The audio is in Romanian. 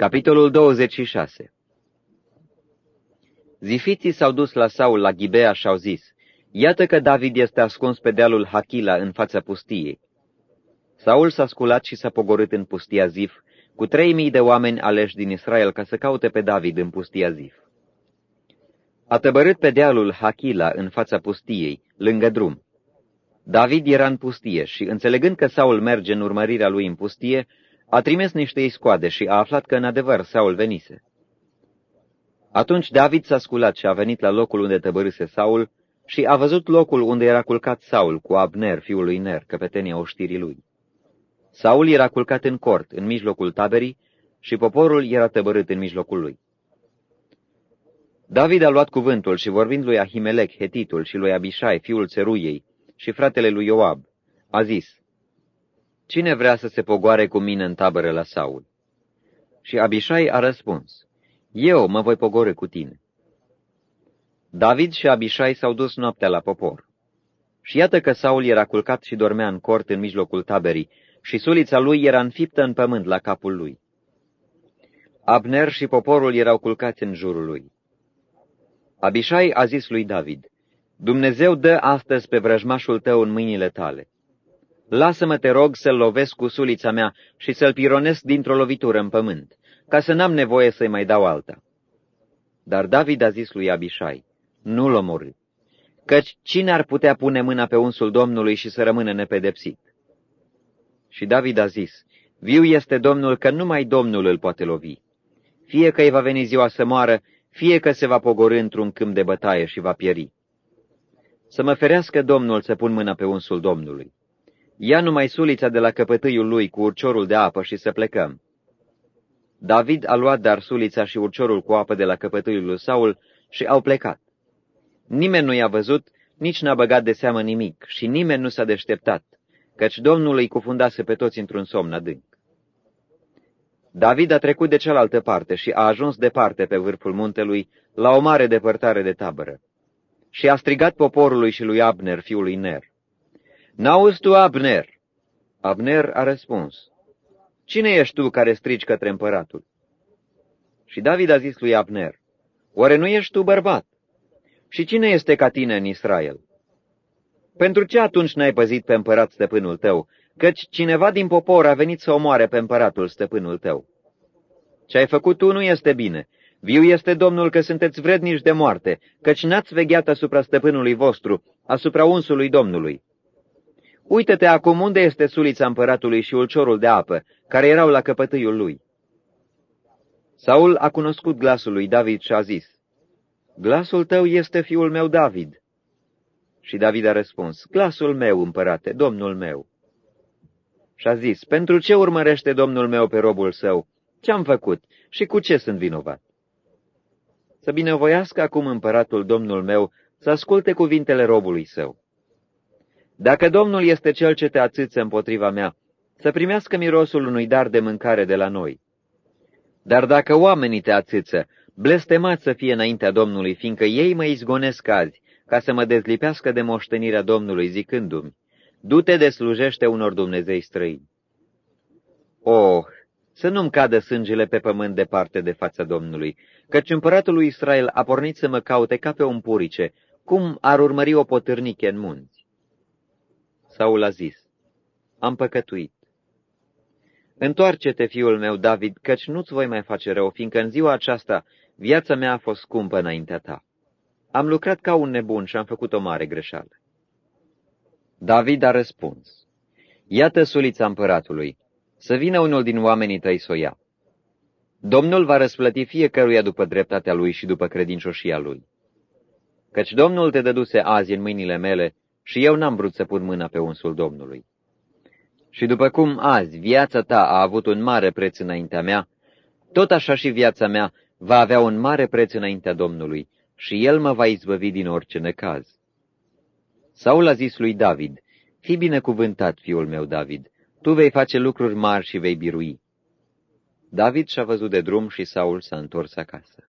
Capitolul 26 Zifiții s-au dus la Saul la Ghibea și au zis, Iată că David este ascuns pe dealul Hachila în fața pustiei. Saul s-a sculat și s-a pogorât în pustia Zif, cu trei mii de oameni aleși din Israel ca să caute pe David în pustia Zif. A tăbărât pe dealul Hachila în fața pustiei, lângă drum. David era în pustie și, înțelegând că Saul merge în urmărirea lui în pustie, a trimis niște iscoade și a aflat că în adevăr Saul venise. Atunci David s-a sculat și a venit la locul unde tăbărâse Saul și a văzut locul unde era culcat Saul cu Abner, fiul lui Ner, căpetenia oștirii lui. Saul era culcat în cort, în mijlocul taberii, și poporul era tăbărât în mijlocul lui. David a luat cuvântul și vorbind lui Ahimelech, hetitul, și lui Abishai, fiul țeruiei, și fratele lui Ioab, a zis, Cine vrea să se pogoare cu mine în tabără la Saul? Și Abishai a răspuns, Eu mă voi pogorâ cu tine. David și Abishai s-au dus noaptea la popor. Și iată că Saul era culcat și dormea în cort în mijlocul taberii, și sulița lui era înfiptă în pământ la capul lui. Abner și poporul erau culcați în jurul lui. Abishai a zis lui David, Dumnezeu dă astăzi pe vrăjmașul tău în mâinile tale. Lasă-mă, te rog, să-l lovesc cu sulița mea și să-l pironesc dintr-o lovitură în pământ, ca să n-am nevoie să-i mai dau alta. Dar David a zis lui Abishai, nu-l omorâ, căci cine ar putea pune mâna pe unsul Domnului și să rămână nepedepsit? Și David a zis, viu este Domnul că numai Domnul îl poate lovi. Fie că îi va veni ziua să moară, fie că se va pogorâ într-un câmp de bătaie și va pieri. Să mă ferească Domnul să pun mâna pe unsul Domnului. Ia numai sulița de la căpătâiul lui cu urciorul de apă și să plecăm. David a luat dar sulița și urciorul cu apă de la căpătâiul lui Saul și au plecat. Nimeni nu i-a văzut, nici n-a băgat de seamă nimic și nimeni nu s-a deșteptat, căci Domnul îi cufundase pe toți într-un somn adânc. David a trecut de cealaltă parte și a ajuns departe pe vârful muntelui, la o mare depărtare de tabără. Și a strigat poporului și lui Abner, fiul lui Ner. N-auzi tu, Abner? Abner a răspuns. Cine ești tu care strigi către împăratul? Și David a zis lui Abner, Oare nu ești tu bărbat? Și cine este ca tine în Israel? Pentru ce atunci n-ai păzit pe împărat stăpânul tău, căci cineva din popor a venit să omoare pe împăratul stăpânul tău? Ce ai făcut tu nu este bine. Viu este Domnul că sunteți vrednici de moarte, căci n-ați vegheat asupra stăpânului vostru, asupra unsului Domnului. Uită-te acum unde este sulița împăratului și ulciorul de apă, care erau la căpătâiul lui. Saul a cunoscut glasul lui David și a zis, Glasul tău este fiul meu David. Și David a răspuns, Glasul meu, împărate, domnul meu. Și a zis, Pentru ce urmărește domnul meu pe robul său? Ce-am făcut și cu ce sunt vinovat? Să binevoiască acum împăratul domnul meu să asculte cuvintele robului său. Dacă Domnul este cel ce te ațâță împotriva mea, să primească mirosul unui dar de mâncare de la noi. Dar dacă oamenii te ațâță, blestemați să fie înaintea Domnului, fiindcă ei mă izgonesc azi, ca să mă dezlipească de moștenirea Domnului, zicându-mi, du-te de slujește unor Dumnezei străini. Oh, să nu-mi cadă sângele pe pământ departe de fața Domnului, căci împăratul lui Israel a pornit să mă caute ca pe un purice, cum ar urmări o potârniche în munți. Saul a zis, Am păcătuit. Întoarce-te, fiul meu David, căci nu-ți voi mai face rău, fiindcă în ziua aceasta viața mea a fost scumpă înaintea ta. Am lucrat ca un nebun și am făcut o mare greșeală. David a răspuns, Iată sulița împăratului, să vină unul din oamenii tăi să o ia. Domnul va răsplăti fiecăruia după dreptatea lui și după credincioșia lui. Căci Domnul te dăduse azi în mâinile mele și eu n-am vrut să pun mâna pe unsul Domnului. Și după cum azi viața ta a avut un mare preț înaintea mea, tot așa și viața mea va avea un mare preț înaintea Domnului și El mă va izbăvi din orice necaz. Saul a zis lui David, Fii binecuvântat, fiul meu David, tu vei face lucruri mari și vei birui. David și-a văzut de drum și Saul s-a întors acasă.